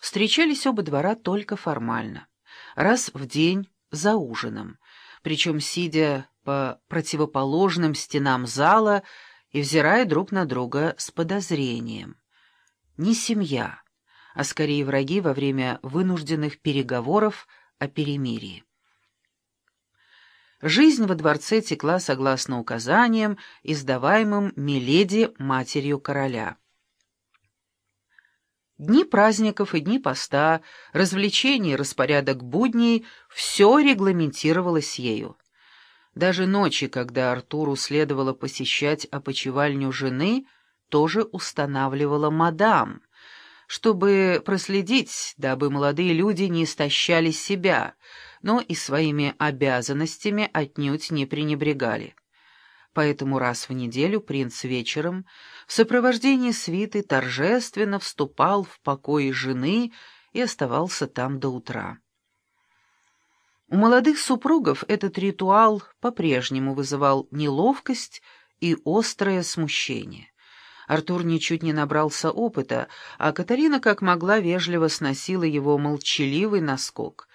Встречались оба двора только формально, раз в день за ужином, причем сидя по противоположным стенам зала и взирая друг на друга с подозрением. Не семья, а скорее враги во время вынужденных переговоров о перемирии. Жизнь во дворце текла согласно указаниям, издаваемым Миледи матерью короля. Дни праздников и дни поста, развлечения и распорядок будней — все регламентировалось ею. Даже ночи, когда Артуру следовало посещать опочивальню жены, тоже устанавливала мадам, чтобы проследить, дабы молодые люди не истощали себя, но и своими обязанностями отнюдь не пренебрегали. Поэтому раз в неделю принц вечером в сопровождении свиты торжественно вступал в покои жены и оставался там до утра. У молодых супругов этот ритуал по-прежнему вызывал неловкость и острое смущение. Артур ничуть не набрался опыта, а Катарина как могла вежливо сносила его молчаливый наскок.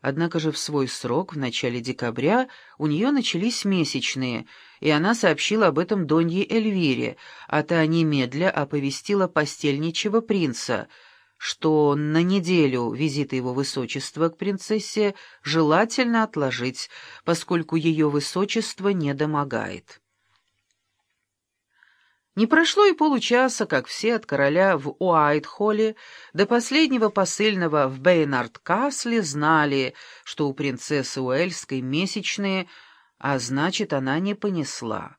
Однако же в свой срок, в начале декабря, у нее начались месячные, и она сообщила об этом Донье Эльвире, а та немедля оповестила постельничего принца, что на неделю визита его высочества к принцессе желательно отложить, поскольку ее высочество не домогает. Не прошло и получаса, как все от короля в Уайт-Холле до последнего посыльного в Бейнард-Касле знали, что у принцессы Уэльской месячные, а значит, она не понесла.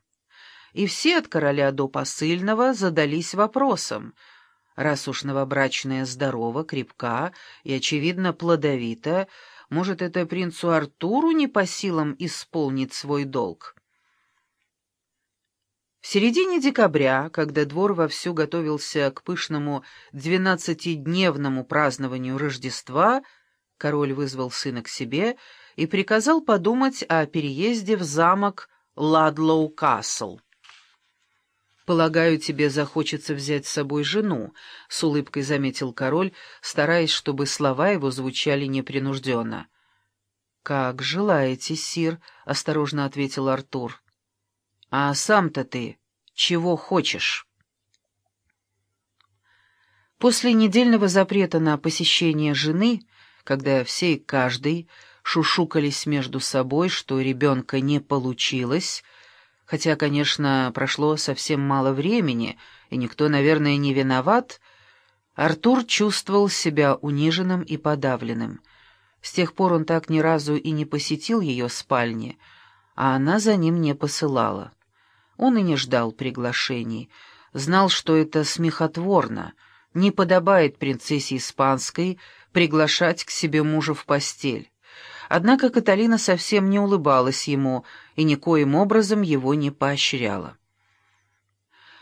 И все от короля до посыльного задались вопросом, раз уж новобрачная здорова, крепка и, очевидно, плодовита, может, это принцу Артуру не по силам исполнить свой долг? В середине декабря, когда двор вовсю готовился к пышному двенадцатидневному празднованию Рождества, король вызвал сына к себе и приказал подумать о переезде в замок Ладлоу-Касл. «Полагаю, тебе захочется взять с собой жену», — с улыбкой заметил король, стараясь, чтобы слова его звучали непринужденно. «Как желаете, сир», — осторожно ответил Артур. А сам-то ты чего хочешь? После недельного запрета на посещение жены, когда все и каждый шушукались между собой, что ребенка не получилось, хотя, конечно, прошло совсем мало времени, и никто, наверное, не виноват, Артур чувствовал себя униженным и подавленным. С тех пор он так ни разу и не посетил ее спальни, а она за ним не посылала. Он и не ждал приглашений, знал, что это смехотворно, не подобает принцессе Испанской приглашать к себе мужа в постель. Однако Каталина совсем не улыбалась ему и никоим образом его не поощряла.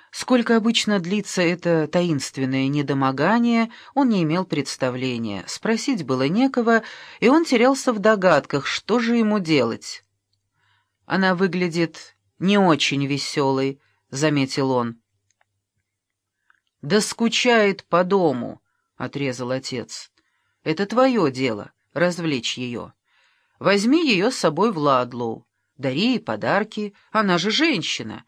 Сколько обычно длится это таинственное недомогание, он не имел представления. Спросить было некого, и он терялся в догадках, что же ему делать. Она выглядит не очень веселый», — заметил он. «Да скучает по дому», — отрезал отец. «Это твое дело — развлечь ее. Возьми ее с собой в Ладлоу, дари ей подарки, она же женщина.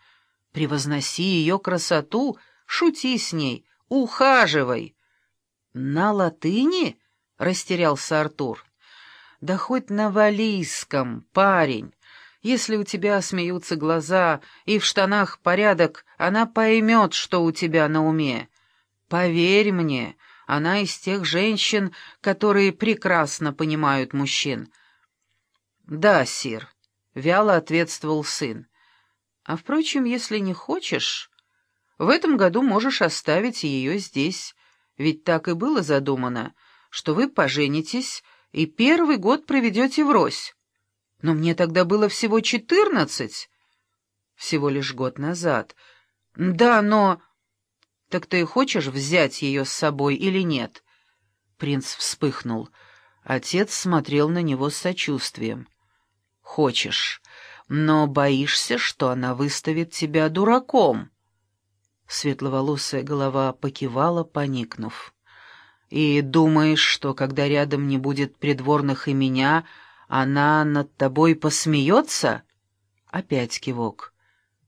Превозноси ее красоту, шути с ней, ухаживай». «На латыни?» — растерялся Артур. «Да хоть на валийском, парень». Если у тебя смеются глаза и в штанах порядок, она поймет, что у тебя на уме. Поверь мне, она из тех женщин, которые прекрасно понимают мужчин. «Да, сир», — вяло ответствовал сын. «А, впрочем, если не хочешь, в этом году можешь оставить ее здесь, ведь так и было задумано, что вы поженитесь и первый год проведете врозь. Но мне тогда было всего четырнадцать. Всего лишь год назад. Да, но... Так ты хочешь взять ее с собой или нет? Принц вспыхнул. Отец смотрел на него с сочувствием. Хочешь, но боишься, что она выставит тебя дураком. Светловолосая голова покивала, поникнув. И думаешь, что когда рядом не будет придворных и меня, она над тобой посмеется?» Опять кивок.